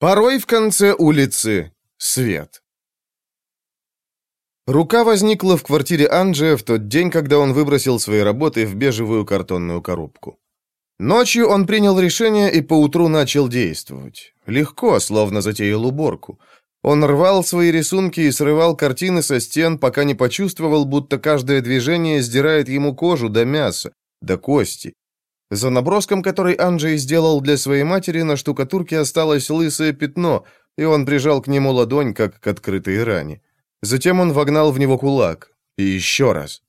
Порой в конце улицы свет. Рука возникла в квартире Анджия в тот день, когда он выбросил свои работы в бежевую картонную коробку. Ночью он принял решение и поутру начал действовать. Легко, словно затеял уборку. Он рвал свои рисунки и срывал картины со стен, пока не почувствовал, будто каждое движение сдирает ему кожу до мяса, до кости. За наброском, который Анджей сделал для своей матери, на штукатурке осталось лысое пятно, и он прижал к нему ладонь, как к открытой ране. Затем он вогнал в него кулак. И еще раз.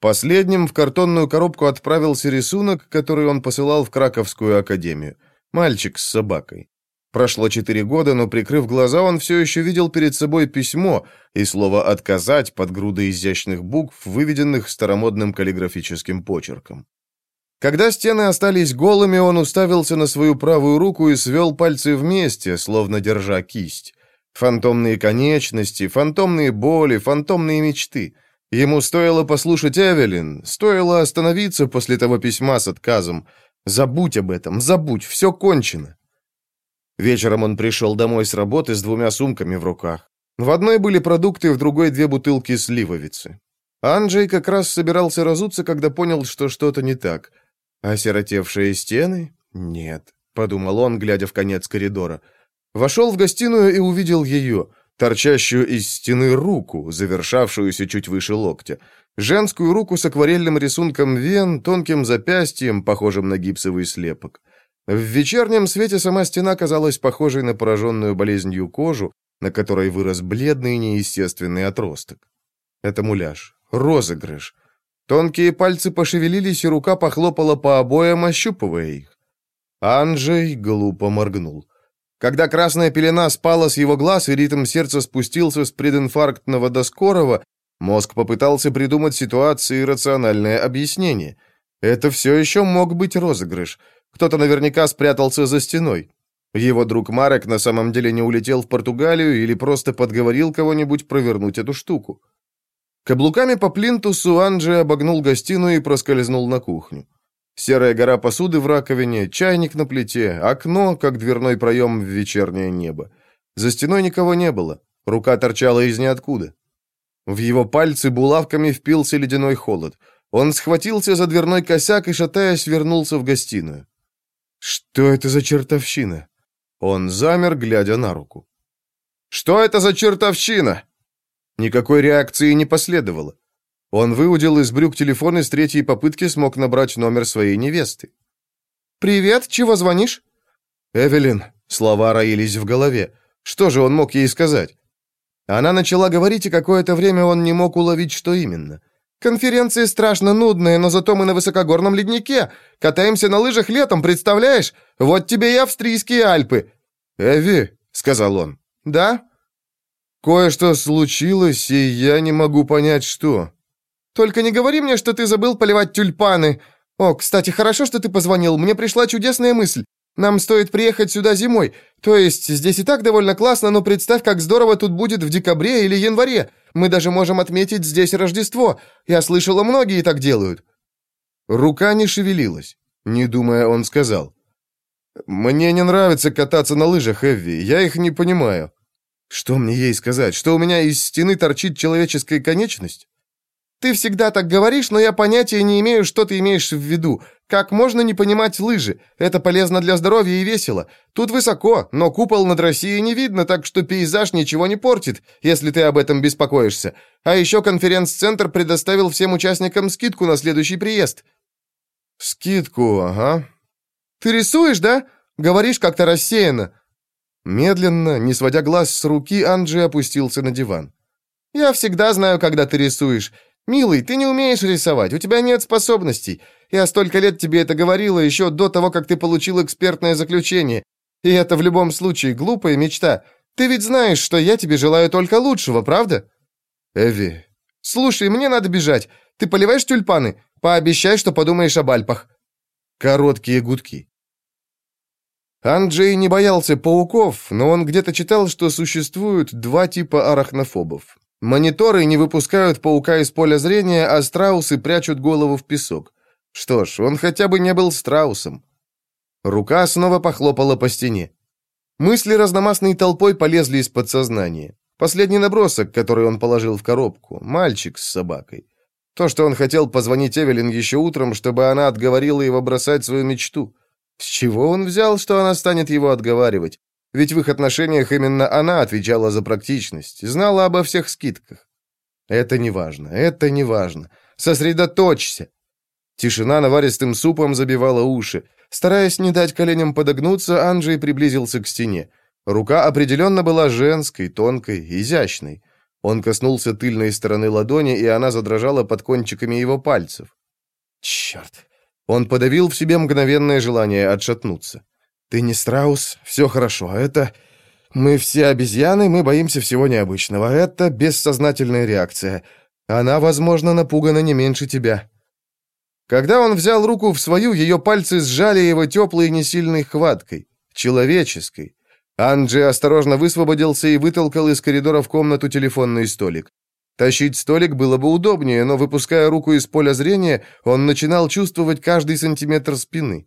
Последним в картонную коробку отправился рисунок, который он посылал в Краковскую академию. Мальчик с собакой. Прошло четыре года, но, прикрыв глаза, он все еще видел перед собой письмо и слово «отказать» под грудой изящных букв, выведенных старомодным каллиграфическим почерком. Когда стены остались голыми, он уставился на свою правую руку и свел пальцы вместе, словно держа кисть. Фантомные конечности, фантомные боли, фантомные мечты. Ему стоило послушать Эвелин, стоило остановиться после того письма с отказом. Забудь об этом, забудь, все кончено. Вечером он пришел домой с работы с двумя сумками в руках. В одной были продукты, в другой две бутылки сливовицы. Анджей как раз собирался разуться, когда понял, что что-то не так. Осиротевшие стены? Нет, подумал он, глядя в конец коридора. Вошел в гостиную и увидел ее, торчащую из стены руку, завершавшуюся чуть выше локтя. Женскую руку с акварельным рисунком вен, тонким запястьем, похожим на гипсовый слепок. В вечернем свете сама стена казалась похожей на пораженную болезнью кожу, на которой вырос бледный неестественный отросток. Это муляж, розыгрыш. Тонкие пальцы пошевелились, и рука похлопала по обоям, ощупывая их. Анджей глупо моргнул. Когда красная пелена спала с его глаз и ритм сердца спустился с прединфарктного до скорого, мозг попытался придумать ситуации и рациональное объяснение. Это все еще мог быть розыгрыш — кто-то наверняка спрятался за стеной. Его друг Марек на самом деле не улетел в Португалию или просто подговорил кого-нибудь провернуть эту штуку. Каблуками по плинтусу Анджи обогнул гостиную и проскользнул на кухню. Серая гора посуды в раковине, чайник на плите, окно, как дверной проем в вечернее небо. За стеной никого не было. Рука торчала из ниоткуда. В его пальцы булавками впился ледяной холод. Он схватился за дверной косяк и, шатаясь, вернулся в гостиную. Что это за чертовщина? Он замер, глядя на руку. Что это за чертовщина? Никакой реакции не последовало. Он выудил из брюк телефон и с третьей попытки смог набрать номер своей невесты. «Привет, чего звонишь?» «Эвелин», — слова роились в голове. Что же он мог ей сказать? Она начала говорить, и какое-то время он не мог уловить, что именно. Конференции страшно нудные, но зато мы на высокогорном леднике. Катаемся на лыжах летом, представляешь? Вот тебе и австрийские Альпы». «Эви», — сказал он. «Да?» «Кое-что случилось, и я не могу понять, что». «Только не говори мне, что ты забыл поливать тюльпаны. О, кстати, хорошо, что ты позвонил. Мне пришла чудесная мысль. Нам стоит приехать сюда зимой. То есть здесь и так довольно классно, но представь, как здорово тут будет в декабре или январе. Мы даже можем отметить здесь Рождество. Я слышала, многие так делают». Рука не шевелилась. Не думая, он сказал. «Мне не нравится кататься на лыжах, Эвви. Я их не понимаю». «Что мне ей сказать? Что у меня из стены торчит человеческая конечность?» «Ты всегда так говоришь, но я понятия не имею, что ты имеешь в виду. Как можно не понимать лыжи? Это полезно для здоровья и весело. Тут высоко, но купол над Россией не видно, так что пейзаж ничего не портит, если ты об этом беспокоишься. А еще конференц-центр предоставил всем участникам скидку на следующий приезд». «Скидку, ага». «Ты рисуешь, да? Говоришь как-то рассеянно». Медленно, не сводя глаз с руки, Анджи опустился на диван. «Я всегда знаю, когда ты рисуешь. «Милый, ты не умеешь рисовать, у тебя нет способностей. Я столько лет тебе это говорила еще до того, как ты получил экспертное заключение. И это в любом случае глупая мечта. Ты ведь знаешь, что я тебе желаю только лучшего, правда?» «Эви...» «Слушай, мне надо бежать. Ты поливаешь тюльпаны? Пообещай, что подумаешь об Альпах». Короткие гудки. Анджей не боялся пауков, но он где-то читал, что существуют два типа арахнофобов. Мониторы не выпускают паука из поля зрения, а страусы прячут голову в песок. Что ж, он хотя бы не был страусом. Рука снова похлопала по стене. Мысли разномастной толпой полезли из подсознания. Последний набросок, который он положил в коробку. Мальчик с собакой. То, что он хотел позвонить Эвелин еще утром, чтобы она отговорила его бросать свою мечту. С чего он взял, что она станет его отговаривать? Ведь в их отношениях именно она отвечала за практичность, знала обо всех скидках. Это не важно, это не важно. Сосредоточься. Тишина наваристым супом забивала уши. Стараясь не дать коленям подогнуться, Анджей приблизился к стене. Рука определенно была женской, тонкой, изящной. Он коснулся тыльной стороны ладони, и она задрожала под кончиками его пальцев. Черт! Он подавил в себе мгновенное желание отшатнуться. «Ты не страус, все хорошо. Это... Мы все обезьяны, мы боимся всего необычного. Это бессознательная реакция. Она, возможно, напугана не меньше тебя». Когда он взял руку в свою, ее пальцы сжали его теплой несильной хваткой. Человеческой. Анджи осторожно высвободился и вытолкал из коридора в комнату телефонный столик. Тащить столик было бы удобнее, но, выпуская руку из поля зрения, он начинал чувствовать каждый сантиметр спины.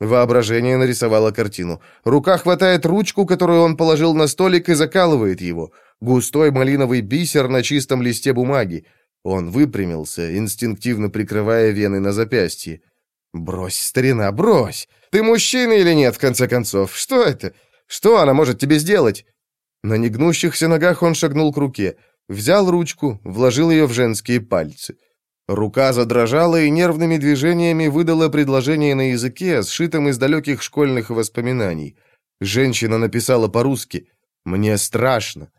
Воображение нарисовало картину. Рука хватает ручку, которую он положил на столик, и закалывает его. Густой малиновый бисер на чистом листе бумаги. Он выпрямился, инстинктивно прикрывая вены на запястье. «Брось, старина, брось! Ты мужчина или нет, в конце концов? Что это? Что она может тебе сделать?» На негнущихся ногах он шагнул к руке, взял ручку, вложил ее в женские пальцы. Рука задрожала и нервными движениями выдала предложение на языке, сшитом из далеких школьных воспоминаний. Женщина написала по-русски «Мне страшно».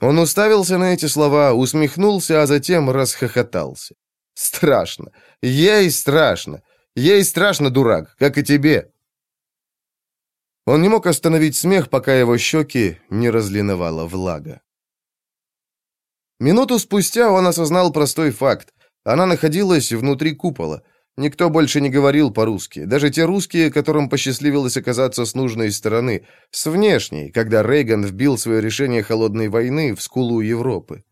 Он уставился на эти слова, усмехнулся, а затем расхохотался. «Страшно! Ей страшно! Ей страшно, дурак, как и тебе!» Он не мог остановить смех, пока его щеки не разлиновала влага. Минуту спустя он осознал простой факт. Она находилась внутри купола. Никто больше не говорил по-русски. Даже те русские, которым посчастливилось оказаться с нужной стороны, с внешней, когда Рейган вбил свое решение холодной войны в скулу Европы.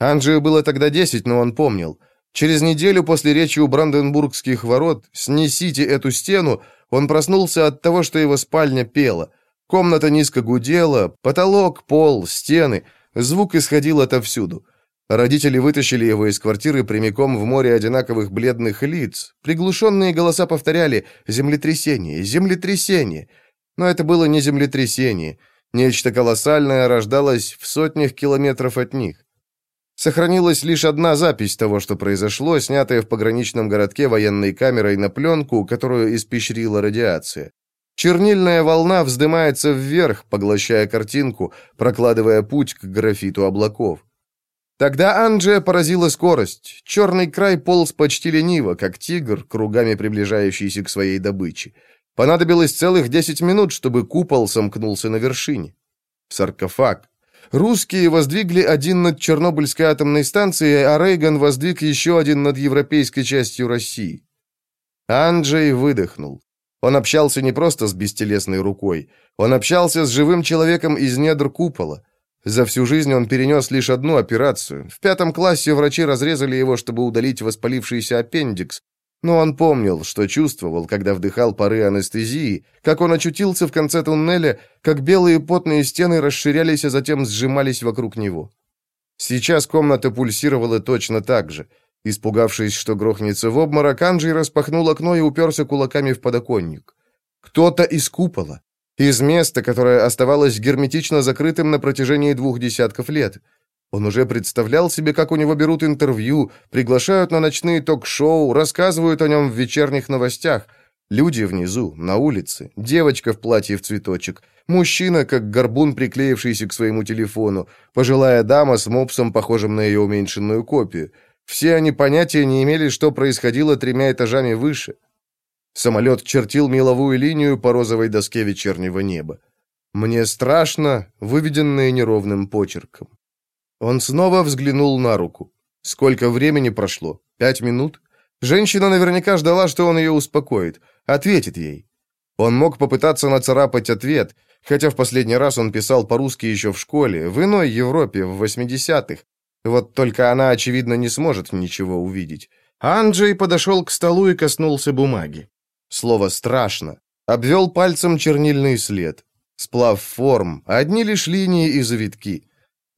Анджию было тогда десять, но он помнил. Через неделю после речи у Бранденбургских ворот «Снесите эту стену» он проснулся от того, что его спальня пела. Комната низко гудела, потолок, пол, стены. Звук исходил отовсюду. Родители вытащили его из квартиры прямиком в море одинаковых бледных лиц. Приглушенные голоса повторяли «землетрясение, землетрясение». Но это было не землетрясение. Нечто колоссальное рождалось в сотнях километров от них. Сохранилась лишь одна запись того, что произошло, снятая в пограничном городке военной камерой на пленку, которую испещрила радиация. Чернильная волна вздымается вверх, поглощая картинку, прокладывая путь к графиту облаков. Тогда Анджия поразила скорость. Черный край полз почти лениво, как тигр, кругами приближающийся к своей добыче. Понадобилось целых десять минут, чтобы купол сомкнулся на вершине. Саркофаг. Русские воздвигли один над Чернобыльской атомной станцией, а Рейган воздвиг еще один над европейской частью России. Анджей выдохнул. Он общался не просто с бестелесной рукой. Он общался с живым человеком из недр купола. За всю жизнь он перенес лишь одну операцию. В пятом классе врачи разрезали его, чтобы удалить воспалившийся аппендикс. Но он помнил, что чувствовал, когда вдыхал пары анестезии, как он очутился в конце туннеля, как белые потные стены расширялись, а затем сжимались вокруг него. Сейчас комната пульсировала точно так же. Испугавшись, что грохнется в обморок, Анджей распахнул окно и уперся кулаками в подоконник. Кто-то из купола. Из места, которое оставалось герметично закрытым на протяжении двух десятков лет. Он уже представлял себе, как у него берут интервью, приглашают на ночные ток-шоу, рассказывают о нем в вечерних новостях. Люди внизу, на улице, девочка в платье в цветочек, мужчина, как горбун, приклеившийся к своему телефону, пожилая дама с мопсом, похожим на ее уменьшенную копию. Все они понятия не имели, что происходило тремя этажами выше. Самолет чертил меловую линию по розовой доске вечернего неба. «Мне страшно», выведенное неровным почерком. Он снова взглянул на руку. Сколько времени прошло? Пять минут? Женщина наверняка ждала, что он ее успокоит, ответит ей. Он мог попытаться нацарапать ответ, хотя в последний раз он писал по-русски еще в школе, в иной Европе, в 80-х. Вот только она, очевидно, не сможет ничего увидеть. Анджей подошел к столу и коснулся бумаги. Слово «страшно». Обвел пальцем чернильный след. Сплав форм, одни лишь линии и завитки.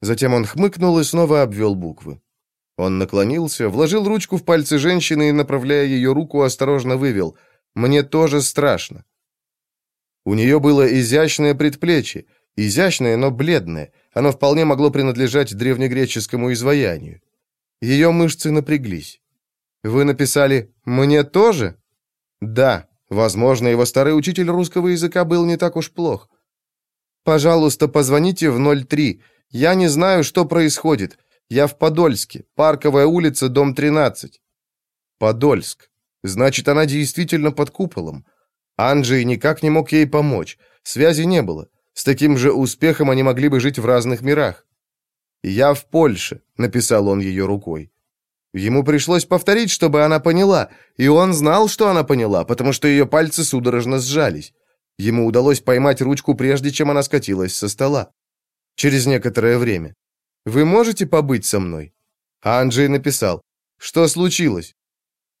Затем он хмыкнул и снова обвел буквы. Он наклонился, вложил ручку в пальцы женщины и, направляя ее руку, осторожно вывел. «Мне тоже страшно». У нее было изящное предплечье, изящное, но бледное. Оно вполне могло принадлежать древнегреческому изваянию. Ее мышцы напряглись. «Вы написали «мне тоже»?» «Да». Возможно, его старый учитель русского языка был не так уж плох. «Пожалуйста, позвоните в 03. Я не знаю, что происходит. Я в Подольске. Парковая улица, дом 13». «Подольск. Значит, она действительно под куполом. Анджей никак не мог ей помочь. Связи не было. С таким же успехом они могли бы жить в разных мирах. «Я в Польше», — написал он ее рукой. Ему пришлось повторить, чтобы она поняла, и он знал, что она поняла, потому что ее пальцы судорожно сжались. Ему удалось поймать ручку, прежде чем она скатилась со стола. Через некоторое время. «Вы можете побыть со мной?» А Анджей написал. «Что случилось?»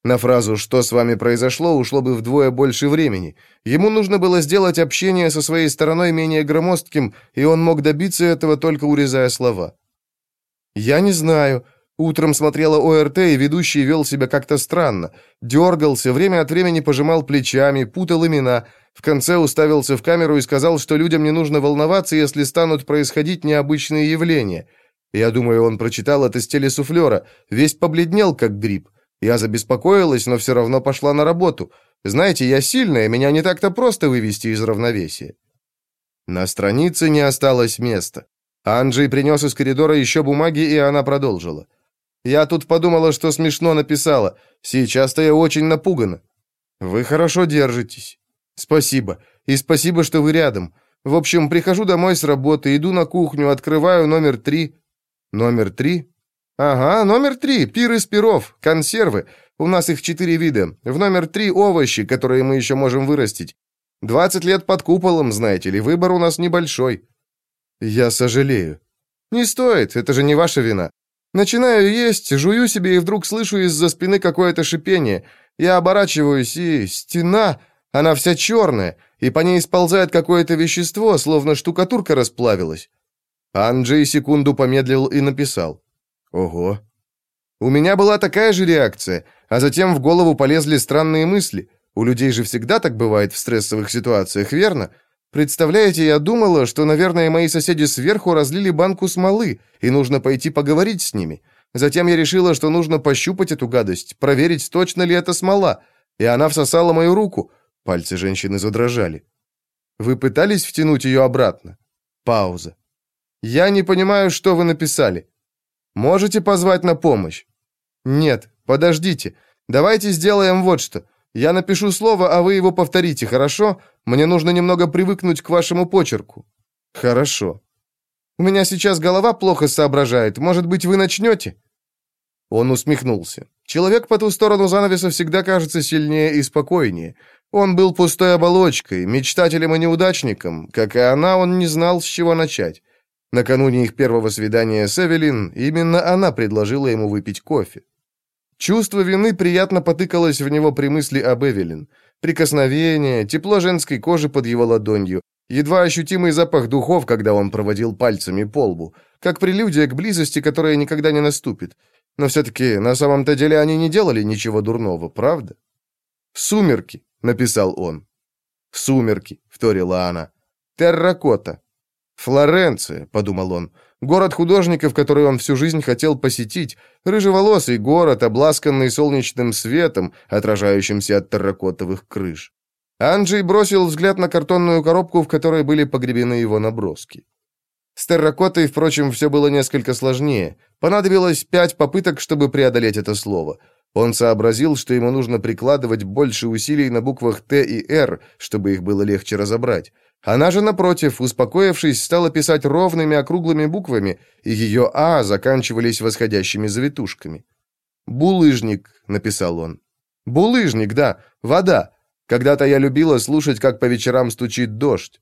На фразу «что с вами произошло» ушло бы вдвое больше времени. Ему нужно было сделать общение со своей стороной менее громоздким, и он мог добиться этого, только урезая слова. «Я не знаю. Утром смотрела ОРТ, и ведущий вел себя как-то странно. Дергался, время от времени пожимал плечами, путал имена. В конце уставился в камеру и сказал, что людям не нужно волноваться, если станут происходить необычные явления. Я думаю, он прочитал это с телесуфлера. Весь побледнел, как гриб. Я забеспокоилась, но все равно пошла на работу. Знаете, я сильная, меня не так-то просто вывести из равновесия. На странице не осталось места. Анджей принес из коридора еще бумаги, и она продолжила. «Я тут подумала, что смешно написала. Сейчас-то я очень напугана». «Вы хорошо держитесь». «Спасибо. И спасибо, что вы рядом. В общем, прихожу домой с работы, иду на кухню, открываю номер три». «Номер три?» «Ага, номер три. Пир из пиров. Консервы. У нас их четыре вида. В номер три овощи, которые мы еще можем вырастить. Двадцать лет под куполом, знаете ли, выбор у нас небольшой». «Я сожалею». «Не стоит, это же не ваша вина. Начинаю есть, жую себе и вдруг слышу из-за спины какое-то шипение. Я оборачиваюсь, и стена, она вся черная, и по ней сползает какое-то вещество, словно штукатурка расплавилась». Анджей секунду помедлил и написал. «Ого». У меня была такая же реакция, а затем в голову полезли странные мысли. У людей же всегда так бывает в стрессовых ситуациях, верно? Представляете, я думала, что, наверное, мои соседи сверху разлили банку смолы, и нужно пойти поговорить с ними. Затем я решила, что нужно пощупать эту гадость, проверить, точно ли это смола. И она всосала мою руку. Пальцы женщины задрожали. Вы пытались втянуть ее обратно? Пауза. Я не понимаю, что вы написали. Можете позвать на помощь? Нет, подождите. Давайте сделаем вот что. Я напишу слово, а вы его повторите, хорошо? Мне нужно немного привыкнуть к вашему почерку». «Хорошо». «У меня сейчас голова плохо соображает. Может быть, вы начнете?» Он усмехнулся. Человек по ту сторону занавеса всегда кажется сильнее и спокойнее. Он был пустой оболочкой, мечтателем и неудачником. Как и она, он не знал, с чего начать. Накануне их первого свидания с Эвелин, именно она предложила ему выпить кофе. Чувство вины приятно потыкалось в него при мысли об Эвелин. Прикосновение, тепло женской кожи под его ладонью, едва ощутимый запах духов, когда он проводил пальцами по лбу, как прелюдия к близости, которая никогда не наступит. Но все-таки на самом-то деле они не делали ничего дурного, правда? «Сумерки», — написал он. «Сумерки», — вторила она. «Терракота». «Флоренция», — подумал он, — Город художников, который он всю жизнь хотел посетить. Рыжеволосый город, обласканный солнечным светом, отражающимся от терракотовых крыш. Анджей бросил взгляд на картонную коробку, в которой были погребены его наброски. С терракотой, впрочем, все было несколько сложнее. Понадобилось пять попыток, чтобы преодолеть это слово. Он сообразил, что ему нужно прикладывать больше усилий на буквах «Т» и «Р», чтобы их было легче разобрать. Она же, напротив, успокоившись, стала писать ровными округлыми буквами, и ее «А» заканчивались восходящими завитушками. «Булыжник», — написал он. «Булыжник, да, вода. Когда-то я любила слушать, как по вечерам стучит дождь».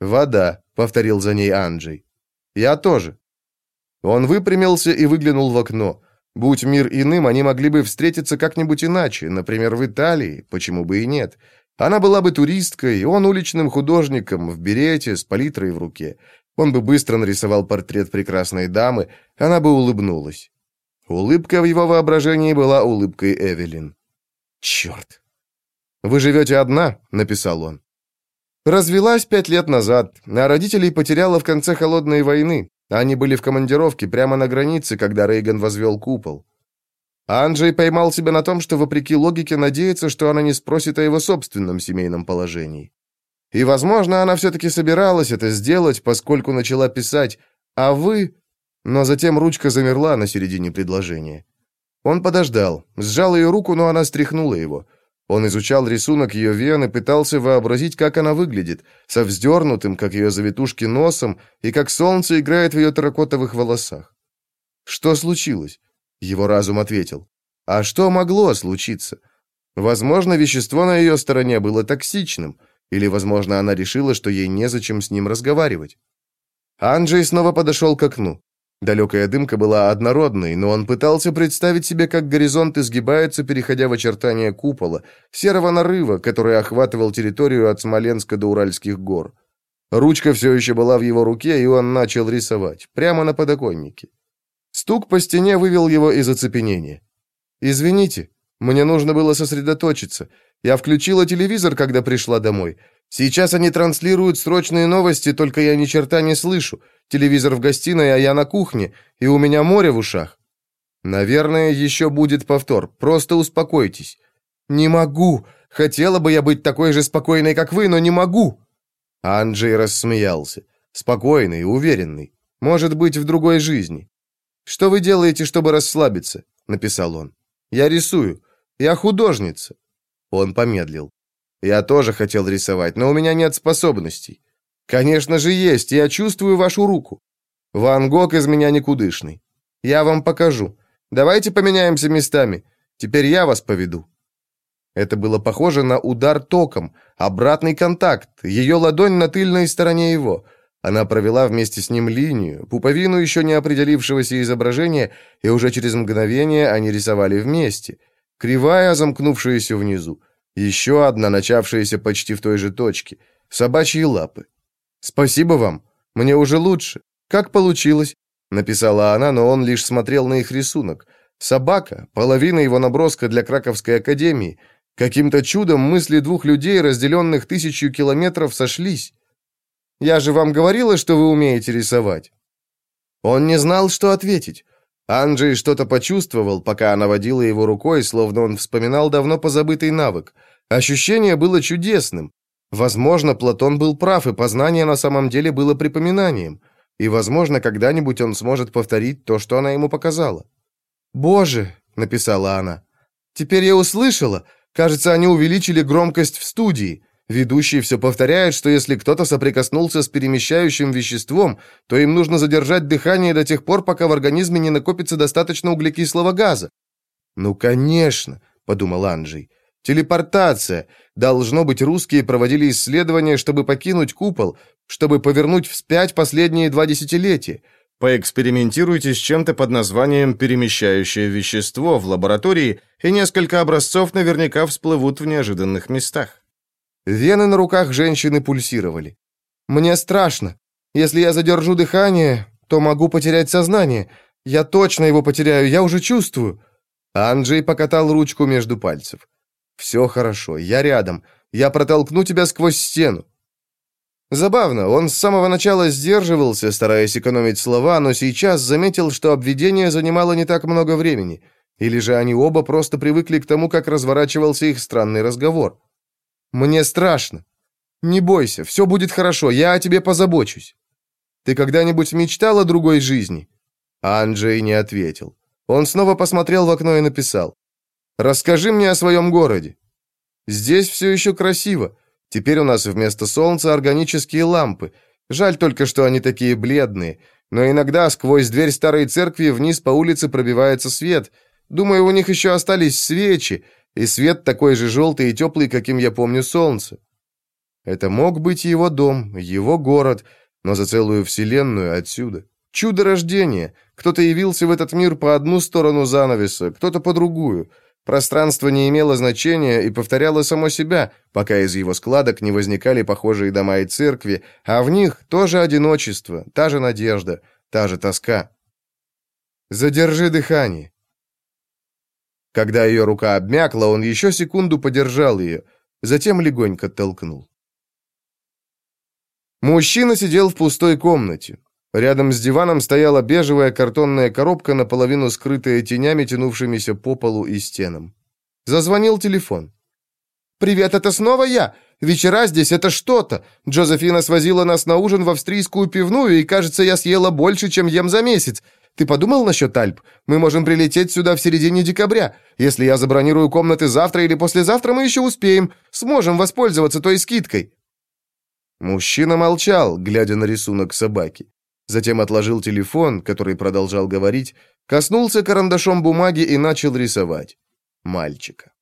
«Вода», — повторил за ней Анджей. «Я тоже». Он выпрямился и выглянул в окно. Будь мир иным, они могли бы встретиться как-нибудь иначе, например, в Италии, почему бы и нет. Она была бы туристкой, он уличным художником в берете с палитрой в руке. Он бы быстро нарисовал портрет прекрасной дамы, она бы улыбнулась. Улыбка в его воображении была улыбкой Эвелин. «Черт!» «Вы живете одна?» — написал он. «Развелась пять лет назад, а родителей потеряла в конце Холодной войны. Они были в командировке прямо на границе, когда Рейган возвел купол. Анджей поймал себя на том, что, вопреки логике, надеется, что она не спросит о его собственном семейном положении. И, возможно, она все-таки собиралась это сделать, поскольку начала писать «А вы...» Но затем ручка замерла на середине предложения. Он подождал, сжал ее руку, но она стряхнула его. Он изучал рисунок ее вен и пытался вообразить, как она выглядит, со вздернутым, как ее завитушки, носом, и как солнце играет в ее терракотовых волосах. Что случилось? Его разум ответил. А что могло случиться? Возможно, вещество на ее стороне было токсичным, или, возможно, она решила, что ей незачем с ним разговаривать. Анджей снова подошел к окну. Далекая дымка была однородной, но он пытался представить себе, как горизонт изгибается, переходя в очертания купола, серого нарыва, который охватывал территорию от Смоленска до Уральских гор. Ручка все еще была в его руке, и он начал рисовать, прямо на подоконнике. Стук по стене вывел его из оцепенения. «Извините, мне нужно было сосредоточиться. Я включила телевизор, когда пришла домой. Сейчас они транслируют срочные новости, только я ни черта не слышу. Телевизор в гостиной, а я на кухне, и у меня море в ушах. Наверное, еще будет повтор. Просто успокойтесь. Не могу. Хотела бы я быть такой же спокойной, как вы, но не могу. Анджей рассмеялся. Спокойный, уверенный. Может быть, в другой жизни. «Что вы делаете, чтобы расслабиться?» — написал он. «Я рисую. Я художница». Он помедлил. «Я тоже хотел рисовать, но у меня нет способностей». «Конечно же есть, я чувствую вашу руку». «Ван Гог из меня никудышный. Я вам покажу. Давайте поменяемся местами. Теперь я вас поведу». Это было похоже на удар током, обратный контакт, ее ладонь на тыльной стороне его — она провела вместе с ним линию, пуповину еще не определившегося изображения, и уже через мгновение они рисовали вместе. Кривая, замкнувшаяся внизу. Еще одна, начавшаяся почти в той же точке. Собачьи лапы. «Спасибо вам. Мне уже лучше. Как получилось?» Написала она, но он лишь смотрел на их рисунок. Собака, половина его наброска для Краковской академии. Каким-то чудом мысли двух людей, разделенных тысячу километров, сошлись. Я же вам говорила, что вы умеете рисовать». Он не знал, что ответить. Анджей что-то почувствовал, пока она водила его рукой, словно он вспоминал давно позабытый навык. Ощущение было чудесным. Возможно, Платон был прав, и познание на самом деле было припоминанием. И, возможно, когда-нибудь он сможет повторить то, что она ему показала. «Боже!» — написала она. «Теперь я услышала. Кажется, они увеличили громкость в студии. Ведущий все повторяет, что если кто-то соприкоснулся с перемещающим веществом, то им нужно задержать дыхание до тех пор, пока в организме не накопится достаточно углекислого газа. «Ну, конечно», — подумал Анджей. «Телепортация. Должно быть, русские проводили исследования, чтобы покинуть купол, чтобы повернуть вспять последние два десятилетия. Поэкспериментируйте с чем-то под названием «перемещающее вещество» в лаборатории, и несколько образцов наверняка всплывут в неожиданных местах». Вены на руках женщины пульсировали. «Мне страшно. Если я задержу дыхание, то могу потерять сознание. Я точно его потеряю, я уже чувствую». Анджей покатал ручку между пальцев. «Все хорошо, я рядом. Я протолкну тебя сквозь стену». Забавно, он с самого начала сдерживался, стараясь экономить слова, но сейчас заметил, что обведение занимало не так много времени. Или же они оба просто привыкли к тому, как разворачивался их странный разговор. Мне страшно. Не бойся, все будет хорошо, я о тебе позабочусь. Ты когда-нибудь мечтал о другой жизни?» Анджей не ответил. Он снова посмотрел в окно и написал. «Расскажи мне о своем городе. Здесь все еще красиво. Теперь у нас вместо солнца органические лампы. Жаль только, что они такие бледные. Но иногда сквозь дверь старой церкви вниз по улице пробивается свет. Думаю, у них еще остались свечи, и свет такой же желтый и теплый, каким я помню солнце. Это мог быть его дом, его город, но за целую вселенную отсюда. Чудо рождения. Кто-то явился в этот мир по одну сторону занавеса, кто-то по другую. Пространство не имело значения и повторяло само себя, пока из его складок не возникали похожие дома и церкви, а в них тоже одиночество, та же надежда, та же тоска. «Задержи дыхание». Когда ее рука обмякла, он еще секунду подержал ее, затем легонько толкнул. Мужчина сидел в пустой комнате. Рядом с диваном стояла бежевая картонная коробка, наполовину скрытая тенями, тянувшимися по полу и стенам. Зазвонил телефон. «Привет, это снова я! Вечера здесь — это что-то! Джозефина свозила нас на ужин в австрийскую пивную, и, кажется, я съела больше, чем ем за месяц. Ты подумал насчет Альп? Мы можем прилететь сюда в середине декабря. Если я забронирую комнаты завтра или послезавтра, мы еще успеем. Сможем воспользоваться той скидкой». Мужчина молчал, глядя на рисунок собаки. Затем отложил телефон, который продолжал говорить, коснулся карандашом бумаги и начал рисовать. Мальчика.